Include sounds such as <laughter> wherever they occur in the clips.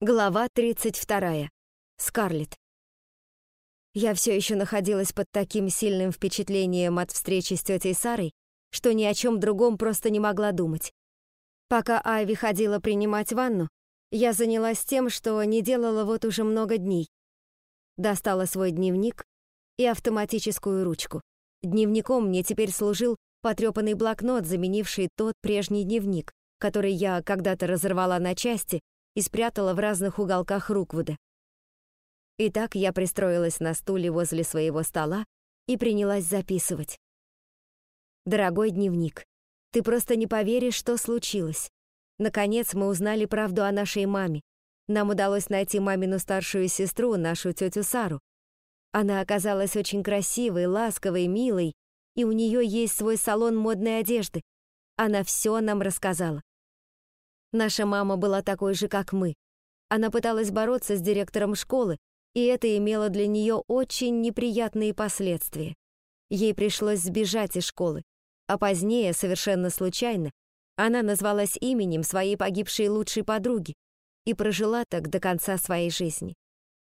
Глава 32. Скарлетт. Я все еще находилась под таким сильным впечатлением от встречи с тетей Сарой, что ни о чем другом просто не могла думать. Пока Айви ходила принимать ванну, я занялась тем, что не делала вот уже много дней. Достала свой дневник и автоматическую ручку. Дневником мне теперь служил потрепанный блокнот, заменивший тот прежний дневник, который я когда-то разорвала на части и спрятала в разных уголках Руквуда. Итак, я пристроилась на стуле возле своего стола и принялась записывать. Дорогой дневник, ты просто не поверишь, что случилось. Наконец мы узнали правду о нашей маме. Нам удалось найти мамину старшую сестру, нашу тетю Сару. Она оказалась очень красивой, ласковой, милой, и у нее есть свой салон модной одежды. Она все нам рассказала. Наша мама была такой же, как мы. Она пыталась бороться с директором школы, и это имело для нее очень неприятные последствия. Ей пришлось сбежать из школы, а позднее, совершенно случайно, она назвалась именем своей погибшей лучшей подруги и прожила так до конца своей жизни.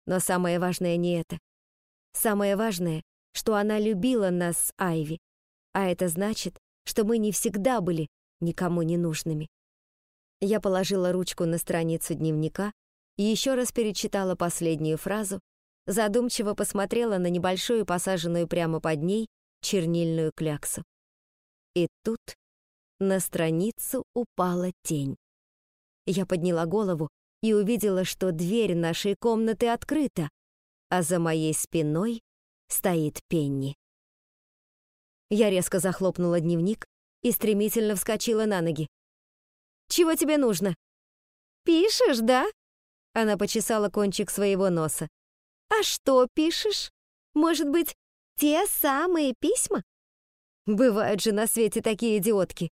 Но самое важное не это. Самое важное, что она любила нас с Айви, а это значит, что мы не всегда были никому не нужными. Я положила ручку на страницу дневника и еще раз перечитала последнюю фразу, задумчиво посмотрела на небольшую посаженную прямо под ней чернильную кляксу. И тут на страницу упала тень. Я подняла голову и увидела, что дверь нашей комнаты открыта, а за моей спиной стоит Пенни. Я резко захлопнула дневник и стремительно вскочила на ноги. Чего тебе нужно?» «Пишешь, да?» Она почесала кончик своего носа. «А что пишешь? Может быть, те самые письма?» Бывают же на свете такие идиотки.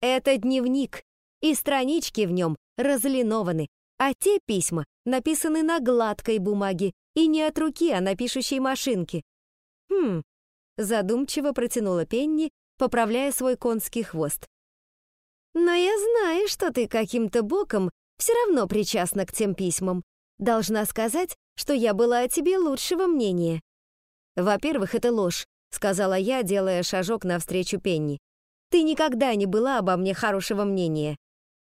Это дневник, и странички в нем разлинованы, а те письма написаны на гладкой бумаге и не от руки, а на пишущей машинке. Хм, задумчиво протянула Пенни, поправляя свой конский хвост. Но я знаю, что ты каким-то боком все равно причастна к тем письмам. Должна сказать, что я была о тебе лучшего мнения. Во-первых, это ложь, сказала я, делая шажок навстречу Пенни. Ты никогда не была обо мне хорошего мнения.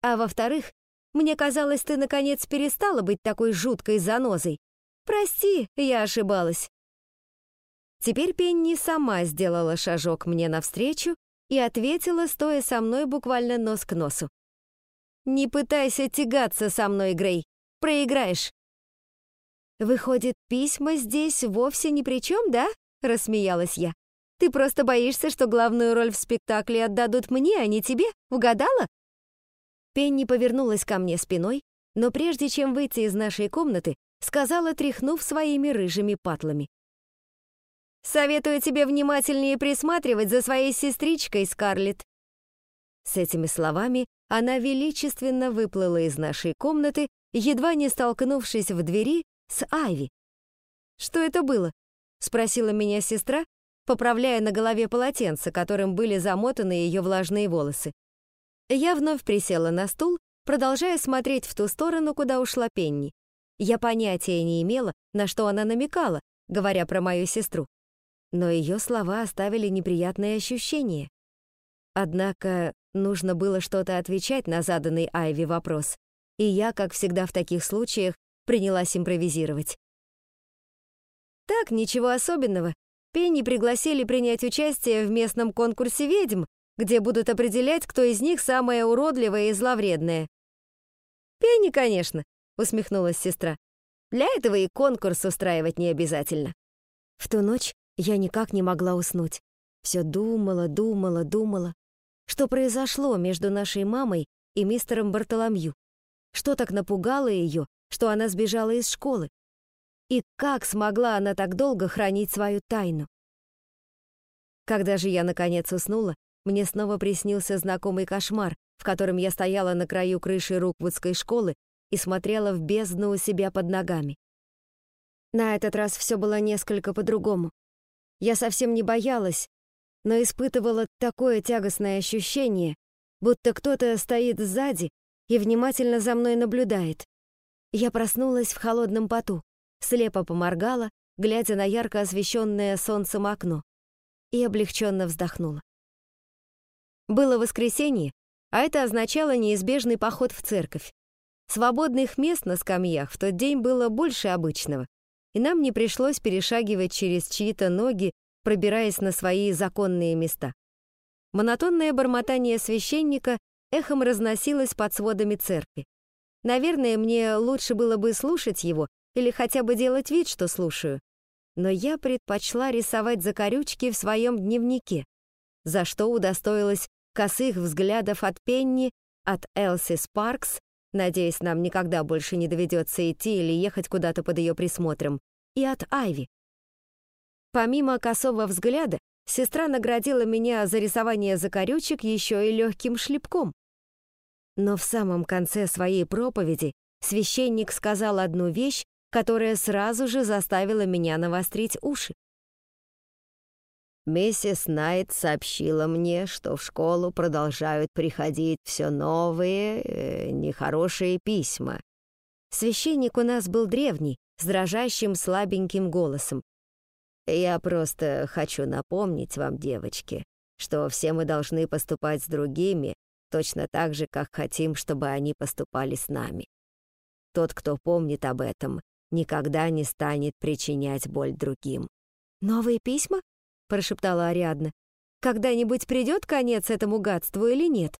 А во-вторых, мне казалось, ты наконец перестала быть такой жуткой занозой. Прости, я ошибалась. Теперь Пенни сама сделала шажок мне навстречу и ответила, стоя со мной буквально нос к носу. «Не пытайся тягаться со мной, Грей, проиграешь». «Выходит, письма здесь вовсе ни при чем, да?» — рассмеялась я. «Ты просто боишься, что главную роль в спектакле отдадут мне, а не тебе? Угадала?» Пенни повернулась ко мне спиной, но прежде чем выйти из нашей комнаты, сказала, тряхнув своими рыжими патлами. Советую тебе внимательнее присматривать за своей сестричкой, Скарлетт». С этими словами она величественно выплыла из нашей комнаты, едва не столкнувшись в двери с Айви. «Что это было?» — спросила меня сестра, поправляя на голове полотенце, которым были замотаны ее влажные волосы. Я вновь присела на стул, продолжая смотреть в ту сторону, куда ушла Пенни. Я понятия не имела, на что она намекала, говоря про мою сестру но ее слова оставили неприятные ощущения. Однако нужно было что-то отвечать на заданный Айви вопрос, и я, как всегда в таких случаях, принялась импровизировать. Так, ничего особенного. Пенни пригласили принять участие в местном конкурсе ведьм, где будут определять, кто из них самая уродливая и зловредная. «Пенни, конечно», — усмехнулась сестра. «Для этого и конкурс устраивать не обязательно». В ту ночь я никак не могла уснуть. Все думала, думала, думала. Что произошло между нашей мамой и мистером Бартоломью? Что так напугало ее, что она сбежала из школы? И как смогла она так долго хранить свою тайну? Когда же я наконец уснула, мне снова приснился знакомый кошмар, в котором я стояла на краю крыши Руквудской школы и смотрела в бездну у себя под ногами. На этот раз все было несколько по-другому. Я совсем не боялась, но испытывала такое тягостное ощущение, будто кто-то стоит сзади и внимательно за мной наблюдает. Я проснулась в холодном поту, слепо поморгала, глядя на ярко освещенное солнцем окно, и облегченно вздохнула. Было воскресенье, а это означало неизбежный поход в церковь. Свободных мест на скамьях в тот день было больше обычного, и нам не пришлось перешагивать через чьи-то ноги, пробираясь на свои законные места. Монотонное бормотание священника эхом разносилось под сводами церкви. Наверное, мне лучше было бы слушать его или хотя бы делать вид, что слушаю. Но я предпочла рисовать закорючки в своем дневнике, за что удостоилась косых взглядов от Пенни, от Элси Спаркс, надеясь, нам никогда больше не доведется идти или ехать куда-то под ее присмотром, и от Айви. Помимо косого взгляда, сестра наградила меня за рисование закорючек еще и легким шлепком. Но в самом конце своей проповеди священник сказал одну вещь, которая сразу же заставила меня навострить уши. Миссис Найт сообщила мне, что в школу продолжают приходить все новые, э, нехорошие письма. Священник у нас был древний, с дрожащим слабеньким голосом. Я просто хочу напомнить вам, девочки, что все мы должны поступать с другими точно так же, как хотим, чтобы они поступали с нами. Тот, кто помнит об этом, никогда не станет причинять боль другим. «Новые письма?» Прошептала Ариадна. Когда-нибудь придет конец этому гадству или нет?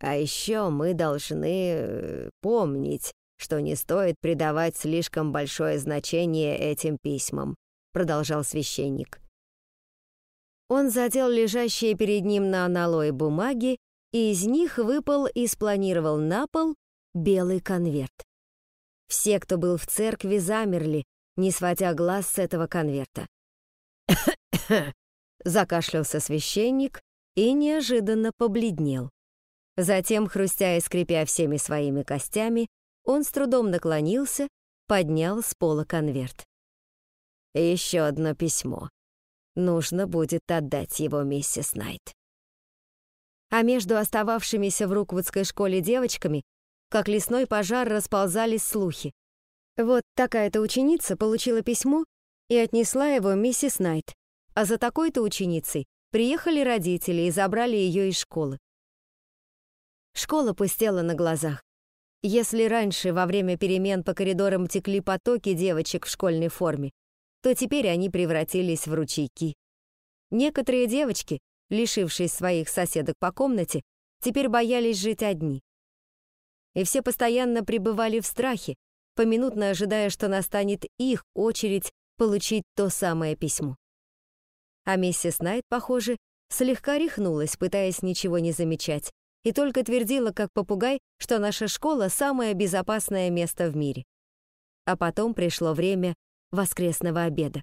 А еще мы должны э, помнить, что не стоит придавать слишком большое значение этим письмам, продолжал священник. Он задел лежащие перед ним на аналое бумаги, и из них выпал и спланировал на пол белый конверт. Все, кто был в церкви, замерли, не сводя глаз с этого конверта. <laughs> Закашлялся священник и неожиданно побледнел. Затем, хрустя и скрипя всеми своими костями, он с трудом наклонился, поднял с пола конверт. «Еще одно письмо. Нужно будет отдать его миссис Найт». А между остававшимися в Руквудской школе девочками, как лесной пожар, расползались слухи. Вот такая-то ученица получила письмо и отнесла его миссис Найт а за такой-то ученицей приехали родители и забрали ее из школы. Школа пустела на глазах. Если раньше во время перемен по коридорам текли потоки девочек в школьной форме, то теперь они превратились в ручейки. Некоторые девочки, лишившись своих соседок по комнате, теперь боялись жить одни. И все постоянно пребывали в страхе, поминутно ожидая, что настанет их очередь получить то самое письмо. А миссис Найт, похоже, слегка рехнулась, пытаясь ничего не замечать, и только твердила, как попугай, что наша школа — самое безопасное место в мире. А потом пришло время воскресного обеда.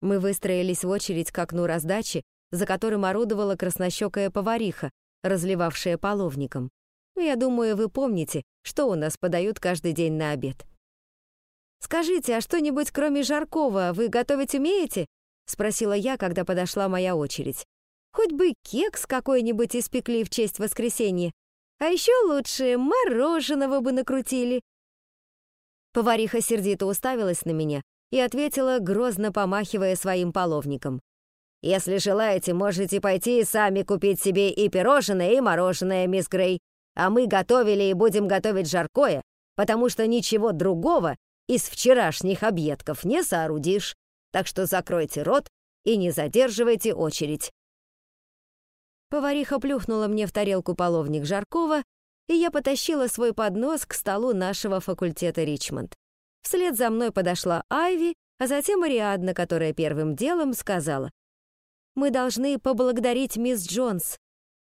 Мы выстроились в очередь к окну раздачи, за которым орудовала краснощекая повариха, разливавшая половником. Я думаю, вы помните, что у нас подают каждый день на обед. «Скажите, а что-нибудь кроме жаркого вы готовить умеете?» — спросила я, когда подошла моя очередь. «Хоть бы кекс какой-нибудь испекли в честь воскресенья. А еще лучше мороженого бы накрутили». Повариха сердито уставилась на меня и ответила, грозно помахивая своим половником. «Если желаете, можете пойти и сами купить себе и пирожное, и мороженое, мисс Грей. А мы готовили и будем готовить жаркое, потому что ничего другого из вчерашних объедков не соорудишь так что закройте рот и не задерживайте очередь». Повариха плюхнула мне в тарелку половник жаркого, и я потащила свой поднос к столу нашего факультета Ричмонд. Вслед за мной подошла Айви, а затем Ариадна, которая первым делом сказала, «Мы должны поблагодарить мисс Джонс».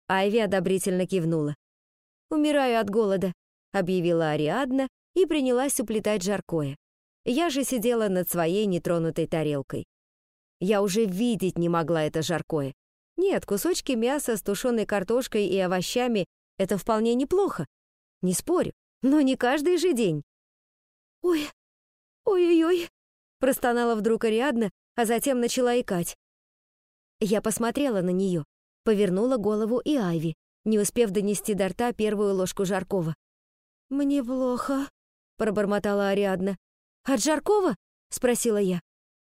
Айви одобрительно кивнула. «Умираю от голода», — объявила Ариадна и принялась уплетать жаркое. Я же сидела над своей нетронутой тарелкой. Я уже видеть не могла это жаркое. Нет, кусочки мяса с тушеной картошкой и овощами — это вполне неплохо. Не спорю, но не каждый же день. «Ой, ой-ой-ой», — простонала вдруг Ариадна, а затем начала икать. Я посмотрела на нее, повернула голову и Айви, не успев донести до рта первую ложку жаркого. «Мне плохо», пробормотала Ариадна. «От Жаркова?» — спросила я.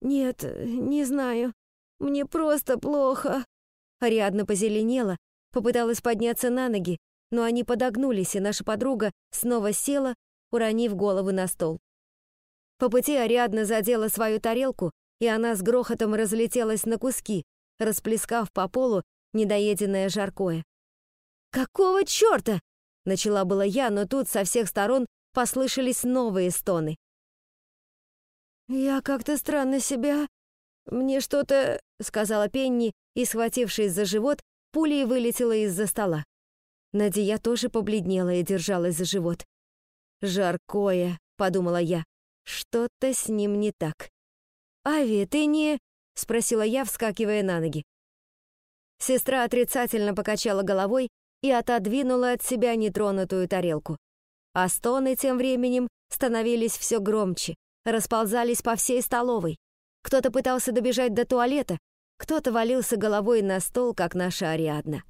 «Нет, не знаю. Мне просто плохо». Ариадна позеленела, попыталась подняться на ноги, но они подогнулись, и наша подруга снова села, уронив голову на стол. По пути Ариадна задела свою тарелку, и она с грохотом разлетелась на куски, расплескав по полу недоеденное жаркое. «Какого черта?» — начала была я, но тут со всех сторон послышались новые стоны. «Я как-то странно себя... Мне что-то...» — сказала Пенни, и, схватившись за живот, пулей вылетела из-за стола. Надя тоже побледнела и держалась за живот. «Жаркое», — подумала я. «Что-то с ним не так». «Ави, ты не...» — спросила я, вскакивая на ноги. Сестра отрицательно покачала головой и отодвинула от себя нетронутую тарелку. А стоны тем временем становились все громче, расползались по всей столовой. Кто-то пытался добежать до туалета, кто-то валился головой на стол, как наша Ариадна.